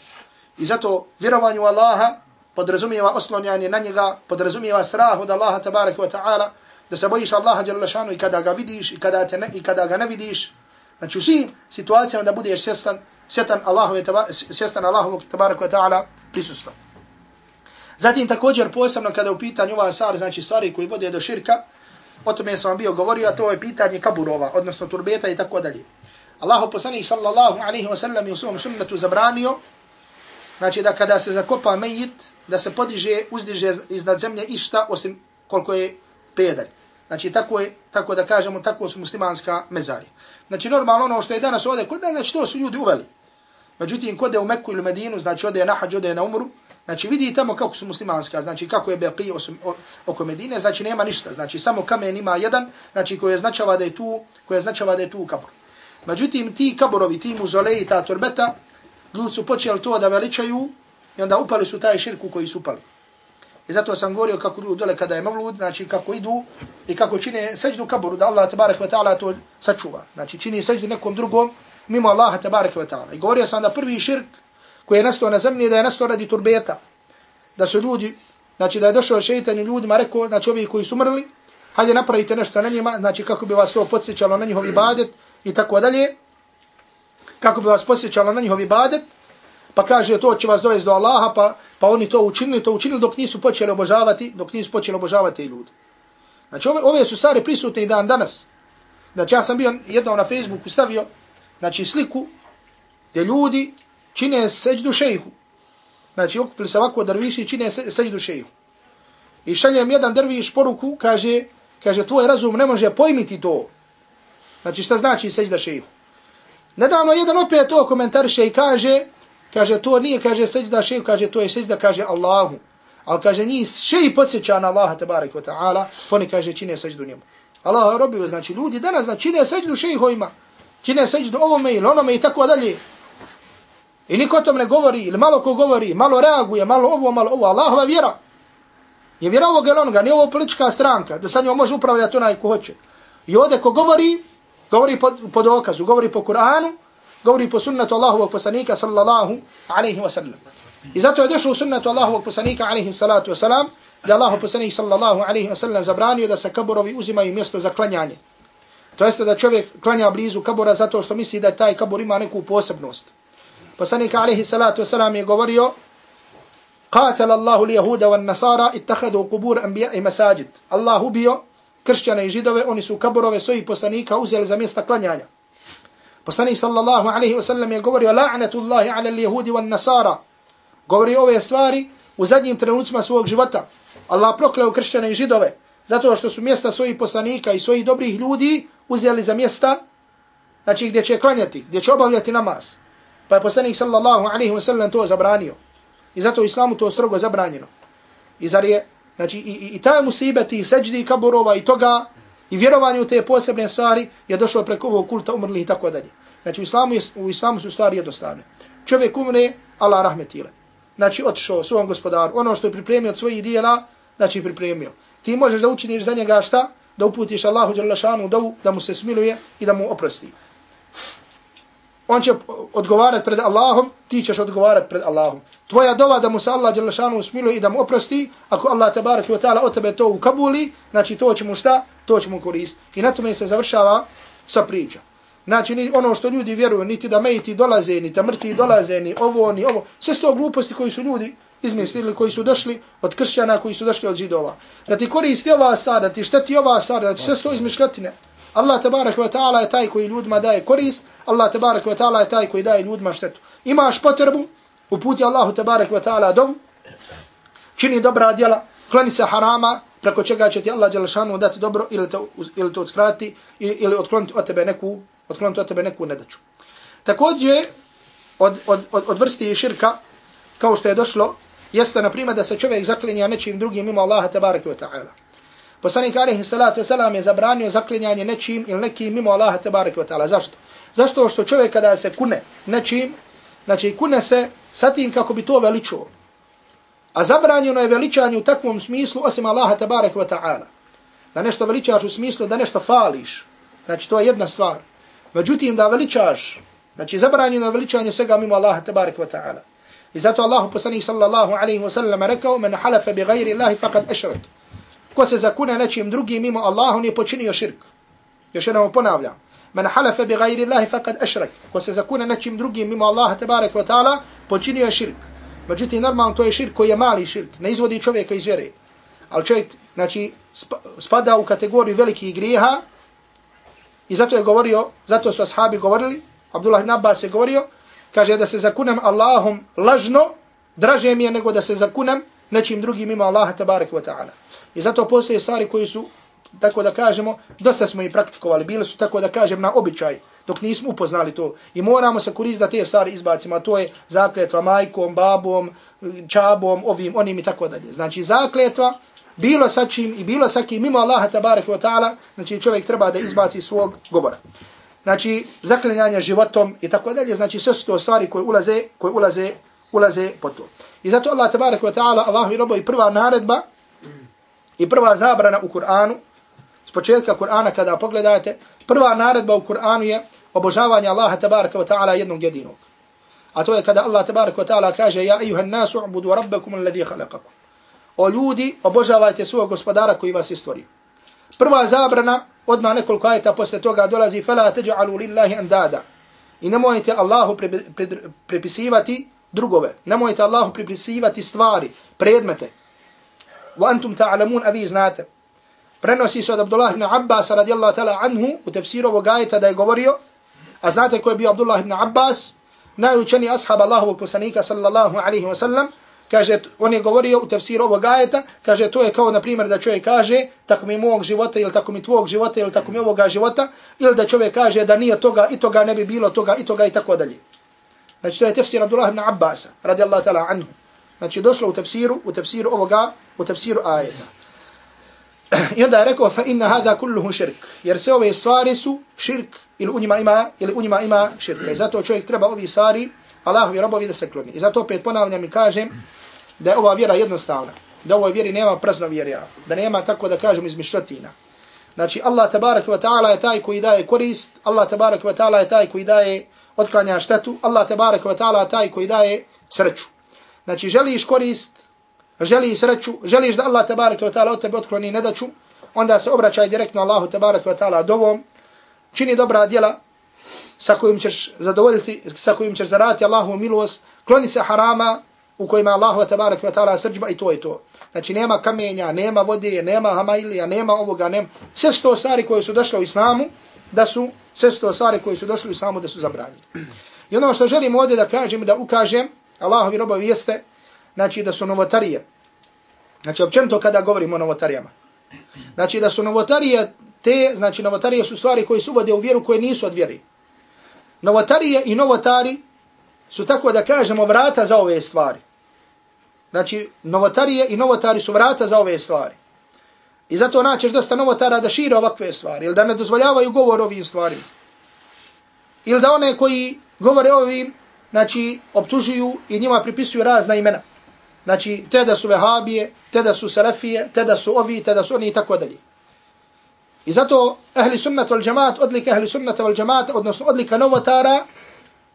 I zato vjerovanje u Allaha podrazumijeva oslonjanje na njega, podrazumijeva strah od Allaha tabarak wa ta'ala, da se bojiš Allaha djelašanu i kada ga vidiš i kada, te ne, i kada ga ne vidiš. Znači u svim situacijama da budeš svjestan, svjestan Allahu svjestan Allahu tabarak ta'ala prisustva. Zatim također posebno kada je u pitanju ova sar, znači stvari koji vode do širka, o tome sam vam bio govorio, a to je pitanje kaburova, odnosno turbeta i tako dalje. Allahu poslanik sallallahu alaihi wa sallam je u svom sunnetu zabranio, znači da kada se zakopa mejit, da se podiže, uzdiže iznad zemlje išta, osim koliko je pedalj. Znači tako je, tako da kažemo, tako su muslimanska mezari. Znači normalno ono što je danas ovdje, kod znači to su ljudi uveli. Međutim, kod je u Meku ili Medinu, znači ode je na hađ, ode je na umru, znači vidi tamo kako su muslimanska, znači kako je Beqi oko Medine, znači nema ništa, znači samo kamen ima jedan, znači koji je značava da je tu, koji je značava da je tu kabor. Međutim, ti kaborovi, ti muzoleji, ta turbeta, ljudi su počeli to da veličaju i onda upali su taj širku koji su upali. I zato sam govorio kako ljudi dole kada je mavlud, znači kako idu i kako čine seđu kaboru da Allah tabarak wa ta'ala to sačuva. Znači čini seđu nekom drugom mimo Allaha tabaraka wa ta'ala. I govorio sam da prvi širk koji je nastao na zemlji da je nastao radi turbeta. Da su ljudi, znači da je došao šeitan i ljudima rekao, znači ovi koji su mrli, hajde napravite nešto na njima, znači kako bi vas to podsjećalo na njihov ibadet i tako dalje. Kako bi vas podsjećalo na njihov ibadet, pa kaže to će vas dovesti do Allaha, pa, pa oni to učinili, to učinili dok nisu počeli obožavati, dok nisu počeli obožavati ljudi. Znači ove, ove su stvari prisutne i dan danas. Znači ja sam bio jednom na Facebooku stavio, znači sliku gdje ljudi čine seđdu šejhu. Znači okupili se ovako drviši i čine seđdu šejhu. I šaljem jedan drviš poruku, kaže, kaže tvoj razum ne može pojmiti to. Znači šta znači seđda šejhu. Nedavno jedan opet to komentariše i kaže, kaže to nije, kaže seđda šejhu, kaže to je seđda, kaže Allahu. Ali kaže njih šej podsjeća na Allaha tabarik wa ta'ala, pa oni kaže čine seđdu njemu. Allah robio, znači ljudi danas znači, čine seđdu šejhovima, čine seđdu ovome ili onome i tako dalje. I niko o tom ne govori, ili malo ko govori, malo reaguje, malo ovo, malo ovo. Allahova vjera je vjera ovog ili onoga, nije ovo politička stranka, da sa njom može upravljati onaj ko hoće. I ovdje ko govori, govori po, po dokazu, govori po Kur'anu, govori po sunnetu Allahovog poslanika sallallahu alaihi wa sallam. I zato je došlo u sunnetu Allahovog poslanika alaihi salatu wa salam, da Allahov poslanik sallallahu alaihi wa sallam zabranio da se kaburovi uzimaju mjesto za klanjanje. To jeste da čovjek klanja blizu kabura zato što misli da taj kabur ima neku posebnost. Poslanik alaihi salatu wasalam je govorio قاتل الله اليهود والنصارى اتخذوا قبور انبياء مساجد الله ubio kršćane i židove oni su kaburove svojih poslanika uzeli za mjesta klanjanja poslanik sallallahu alaihi wasallam je govorio la'natullahi ala al-yahudi wan nasara govorio ove stvari u zadnjim trenucima svog života Allah prokleo kršćane i židove zato što su mjesta svojih poslanika i svojih dobrih ljudi uzeli za mjesta znači gdje će klanjati gdje će obavljati namaz Pa je poslanik sallallahu alaihi wa sallam to zabranio. I zato u islamu to strogo zabranjeno. I zar je, znači, i, i, i taj musibet i seđdi kaburova i toga, i vjerovanje u te posebne stvari je došlo preko ovog kulta umrlih i tako dalje. Znači, u islamu, je, u islamu su stvari jednostavne. Čovjek umre, Allah rahmetile. Znači, otišao svom gospodaru. Ono što je pripremio od svojih dijela, znači, pripremio. Ti možeš da učiniš za njega šta? Da uputiš Allahu Đalašanu dovu, da mu se smiluje i da mu oprosti on će odgovarati pred Allahom, ti ćeš odgovarati pred Allahom. Tvoja dova da mu se Allah Đelešanu smiluje i da mu oprosti, ako Allah tabarak i ta'ala od tebe to ukabuli, znači to će mu šta? To će mu koristiti. I na tome se završava sa priča. Znači ono što ljudi vjeruju, niti da mejti dolaze, niti da mrtvi dolaze, ni ovo, ni ovo. Sve sto gluposti koji su ljudi izmislili, koji su došli od kršćana, koji su došli od židova. Da ti koristi ova sada, da ti šteti ova sada, da ti sve sto izmišljotine. Allah tabarak wa ta'ala je taj koji ljudima daje korist, Allah tabarak wa ta'ala je taj koji daje ljudima štetu. Imaš potrebu, uputi Allahu tabarak wa ta'ala dovu, čini dobra djela, kloni se harama, preko čega će ti Allah Đelešanu dati dobro ili to, ili to odskrati ili, ili otkloniti od tebe neku, otkloniti od tebe neku nedaću. Također, od, od, od, od vrsti širka, kao što je došlo, jeste na primjer da se čovjek zaklinja nečim drugim mimo Allaha tabarak wa ta'ala. Poslanik alaihi salatu wasalam je zabranio zaklinjanje nečim ili nekim mimo Allaha tabarak wa ta'ala. Zašto? Zašto što čovjek kada se kune nečim, znači kune se sa tim kako bi to veličao. A zabranjeno je veličanje u takvom smislu osim Allaha tabarak wa ta'ala. Da nešto veličaš u smislu da nešto fališ. Znači to je jedna stvar. Međutim da veličaš, znači zabranjeno je veličanje svega mimo Allaha tabarak wa ta'ala. I zato Allahu poslanih sallallahu alaihi wa sallam rekao, men halafa bi gajri Allahi faqad ešrak. Ko se zakune nečim drugim mimo Allahu je počinio širk. Još jednom ponavljam. Men halafa bi gajri Allahi faqad ešrak. Ko se zakune nečim drugim mimo Allaha tabarak wa ta'ala, počinio širk. Međutim, normalno to je širk koji je mali širk, ne izvodi čovjeka iz vjere. Ali čovjek, znači, spada u kategoriju velikih grijeha i zato je govorio, zato su ashabi govorili, Abdullah ibn Abbas je govorio, kaže da se zakunem Allahom lažno, draže mi je nego da se zakunem nečim drugim ima Allaha tabarak wa ta'ala. I zato postoje stvari koji su, tako da kažemo, dosta smo i praktikovali, bile su tako da kažem na običaj, dok nismo upoznali to. I moramo se koristiti da te stvari izbacimo, a to je zakletva majkom, babom, čabom, ovim, onim i tako dalje. Znači zakletva, bilo sa čim i bilo sa kim mimo Allaha tabarak wa ta'ala, znači čovjek treba da izbaci svog govora. Znači, zaklinjanje životom i tako dalje, znači sve su to stvari koje ulaze, koje ulaze, ulaze po to. I zato Allah tabarak wa ta'ala, Allah i robo i prva naredba i prva zabrana u Kur'anu, s početka Kur'ana kada pogledate, prva naredba u Kur'anu je obožavanje Allaha tabaraka wa ta'ala jednog jedinog. A to je kada Allah tabaraka wa ta'ala kaže Ja ejuhan nasu ubudu rabbakum alladhi khalaqakum. O ljudi, obožavajte svog gospodara koji vas je stvorio. Prva zabrana, odmah nekoliko ajeta posle toga dolazi Fala taj'alu lillahi andada. I nemojte Allahu prepisivati drugove. Nemojte Allahu prepisivati stvari, predmete. Wa antum ta'lamun abi znate. Prenosi se od Abdullah ibn Abbas radijallahu ta'ala anhu u tefsiru ovog ajeta da je govorio A znate ko je bio Abdullah ibn Abbas, najučeni ashab Allahovog poslanika sallallahu alaihi wa sallam, kaže, on je govorio u tefsiru ovog ajeta, kaže, to je kao, na primjer, da čovjek kaže, tako mi mog života, ili tako mi tvog života, ili tako mi ovoga života, ili da čovjek kaže da nije toga i toga ne bi bilo toga i toga i tako dalje. Znači, to je tefsir Abdullah ibn Abbas, radijallahu ta'ala anhu. Znači, došlo u tefsiru, u tefsiru ovoga, u tefsiru ajeta. [clears throat] I onda je rekao, fa inna hada kulluhu širk. Jer sve ove stvari su širk, ili u njima ima, ili u njima ima širka. I zato čovjek treba ovi stvari, Allahovi robovi da se kloni. I zato opet ponavljam i kažem da je ova vjera jednostavna. Da ovoj vjeri nema prazno vjerja. Da nema tako da kažem izmišljotina. Znači Allah tabarak wa ta'ala je taj koji daje korist. Allah tabarak wa ta'ala je taj koji daje otklanja štetu. Allah tabarak wa ta'ala je taj koji daje sreću. Znači želiš korist, želiš sreću, želiš da Allah tabarak wa ta'ala od tebe otkloni nedaću, onda se obraćaj direktno Allahu tabarak wa ta'ala dovom, čini dobra djela sa kojim ćeš zadovoljiti, sa kojim ćeš zaraditi Allahu milost, kloni se harama u kojima Allahu tebarak wa ta'ala srđba i to je to. Znači nema kamenja, nema vode, nema hamailija, nema ovoga, nema. Sve sto stvari koje su došle u islamu, da su, sve sto stvari koje su došle u islamu da su zabranjene. I ono što želim ovdje da kažem, da ukažem, Allahovi robovi jeste, znači da su novotarije. Znači, općenito kada govorimo o novotarijama. Znači, da su novotarije te, znači, novotarije su stvari koje su uvode u vjeru koje nisu od vjeri. Novotarije i novotari su tako da kažemo vrata za ove stvari. Znači, novotarije i novotari su vrata za ove stvari. I zato naćeš dosta novotara da šire ovakve stvari, ili da ne dozvoljavaju govor ovim stvarima. Ili da one koji govore ovim, znači, optužuju i njima pripisuju razna imena. Znači, te da su vehabije, te da su selefije, te da su ovi, te da su oni i tako dalje. I zato ahli sunnat wal džamaat, odlika ahli sunnat wal džamaat, odnosno odlika novotara,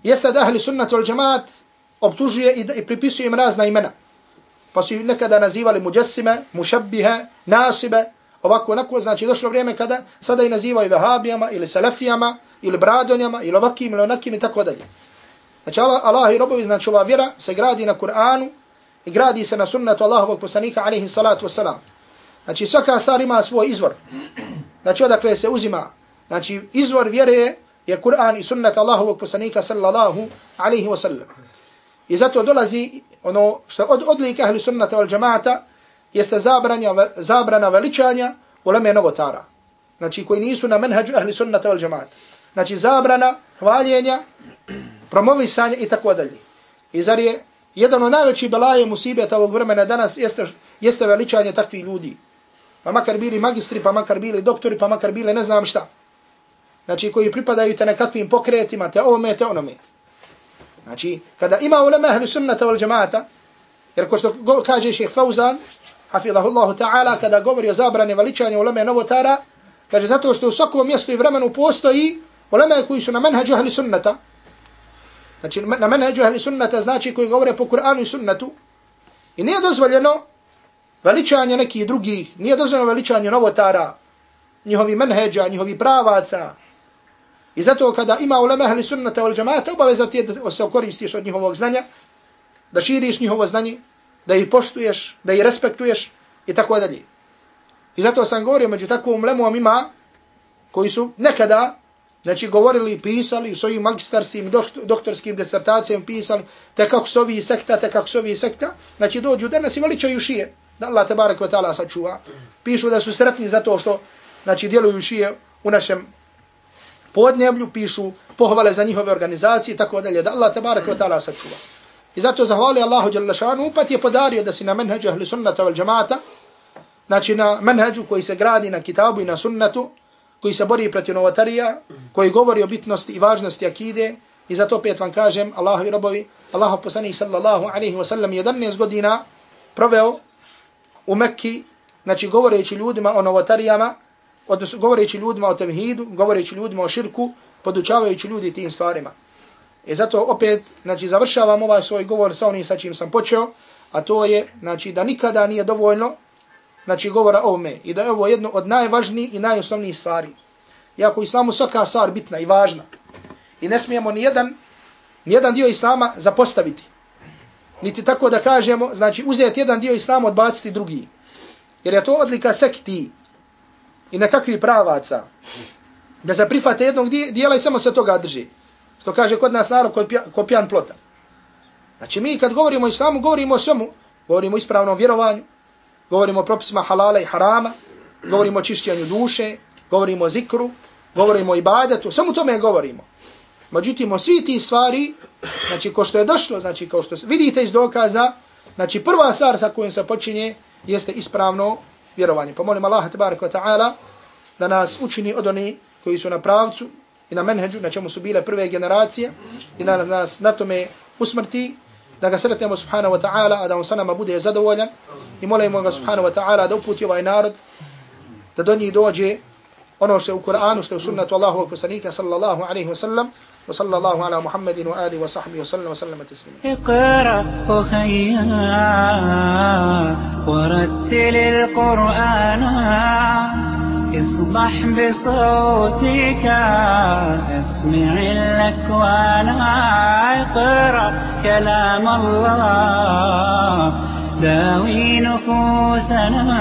jeste da ahli sunnat wal džamaat optužuje i, i pripisuje im razna imena. Pa su nekada nazivali muđesime, mušabbihe, nasibe, ovako onako, znači došlo vrijeme kada sada i nazivaju vehabijama ili selefijama, ili bradonjama, ili ovakim, ili onakim i tako dalje. Znači Allah, Allah i robovi, znači ova vjera se gradi na Kur'anu, i gradi se na sunnetu Allahovog poslanika alaihi salatu wasalam. Znači svaka stvar ima svoj izvor. Znači odakle se uzima. Znači izvor vjere je Kur'an i sunnet Allahovog poslanika sallallahu alaihi wasallam. I zato dolazi ono što od odlika ahli sunnata wal džamaata jeste zabranja, zabrana veličanja uleme novotara. Znači koji nisu na menhađu ahli sunnata wal džamaata. Znači zabrana hvaljenja, promovisanja i tako dalje. I zar je jedan od najvećih belaje musibeta ovog vremena danas jeste, jeste veličanje takvih ljudi. Pa makar bili magistri, pa makar bili doktori, pa makar bili ne znam šta. Znači koji pripadaju te nekakvim pokretima, te ovome, te onome. Znači, kada ima ulema ahli sunnata wal džemata, jer ko što kaže šeheh Fauzan, hafidhahullahu ta'ala, kada govori o zabrani veličanja ulema novotara, kaže zato što u svakom mjestu i vremenu postoji ulema koji su na menhađu ahli sunnata, Znači, na menheđu ahli sunnata znači koji govore po Kur'anu i sunnetu. I nije dozvoljeno veličanje nekih drugih, nije dozvoljeno veličanje novotara, njihovi menheđa, njihovi pravaca. I zato kada ima ulema ahli sunnata wal džamata, ti je da se koristiš od njihovog znanja da širiš njihovo znanje, da ih poštuješ, da ih respektuješ i tako dalje. I zato sam govorio, među takvom lemom ima koji su nekada znači govorili, i pisali u svojim magistarskim, doktorskim disertacijama pisali, te kako su ovi sekta, te kako su ovi sekta, znači dođu danas i veličaju šije, da Allah te barek wa ta'ala sačuva. Pišu da su sretni zato što, znači, djeluju šije u našem podneblju, pišu pohvale za njihove organizacije i tako dalje, da Allah te barek wa ta'ala sačuva. I zato zahvali Allahu Đalešanu, pa ti je podario da si na menheđu ahli sunnata wal džamata, znači na menheđu koji se gradi na kitabu i na sunnatu, koji se bori protiv novotarija, koji govori o bitnosti i važnosti akide, i zato opet vam kažem, Allahovi robovi, Allahov poslanih sallallahu alaihi wasallam 11 godina proveo u Mekki, znači govoreći ljudima o novotarijama, odnosno govoreći ljudima o temhidu, govoreći ljudima o širku, podučavajući ljudi tim stvarima. I zato opet, znači, završavam ovaj svoj govor sa onim sa čim sam počeo, a to je, znači, da nikada nije dovoljno, znači, govora o ome. I da je ovo jedno od najvažnijih i najosnovnijih stvari. Iako islamu svaka stvar bitna i važna. I ne smijemo nijedan, nijedan dio islama zapostaviti. Niti tako da kažemo, znači, uzeti jedan dio islama, odbaciti drugi. Jer je to odlika sekti i nekakvih pravaca. Da se prifate jednog dijela i samo se toga drži. Što kaže kod nas narod ko pijan plota. Znači mi kad govorimo o islamu, govorimo o svemu. Govorimo o ispravnom vjerovanju, govorimo o propisima halala i harama, govorimo o čišćenju duše, govorimo o zikru, govorimo o ibadetu, samo tome govorimo. Međutim, o svi ti stvari, znači ko što je došlo, znači kao što vidite iz dokaza, znači prva stvar sa kojim se počinje jeste ispravno vjerovanje. Pa molim Allah, tabaraka wa ta'ala, da nas učini od oni koji su na pravcu, i na menheđu na čemu su bile prve generacije i da nas na tome usmrti, da ga sretnemo subhanahu wa ta'ala, a da on sa nama bude zadovoljan i molimo ga subhanahu wa ta'ala da uputi ovaj narod, da do njih dođe ono što je u Kur'anu, što je u sunnatu Allahu poslanika sallallahu alaihi wa sallam, وصلى الله على محمد وآله وصحبه وسلم وسلم تسليما. اقرأ أخيا ورتل القرآن. اصبح بصوتك اسمع الأكوان. اقرأ كلام الله داوي نفوسنا.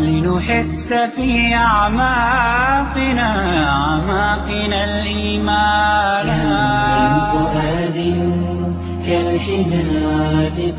لنحس في أعماقنا أعماقنا الإيمان. كالحجارة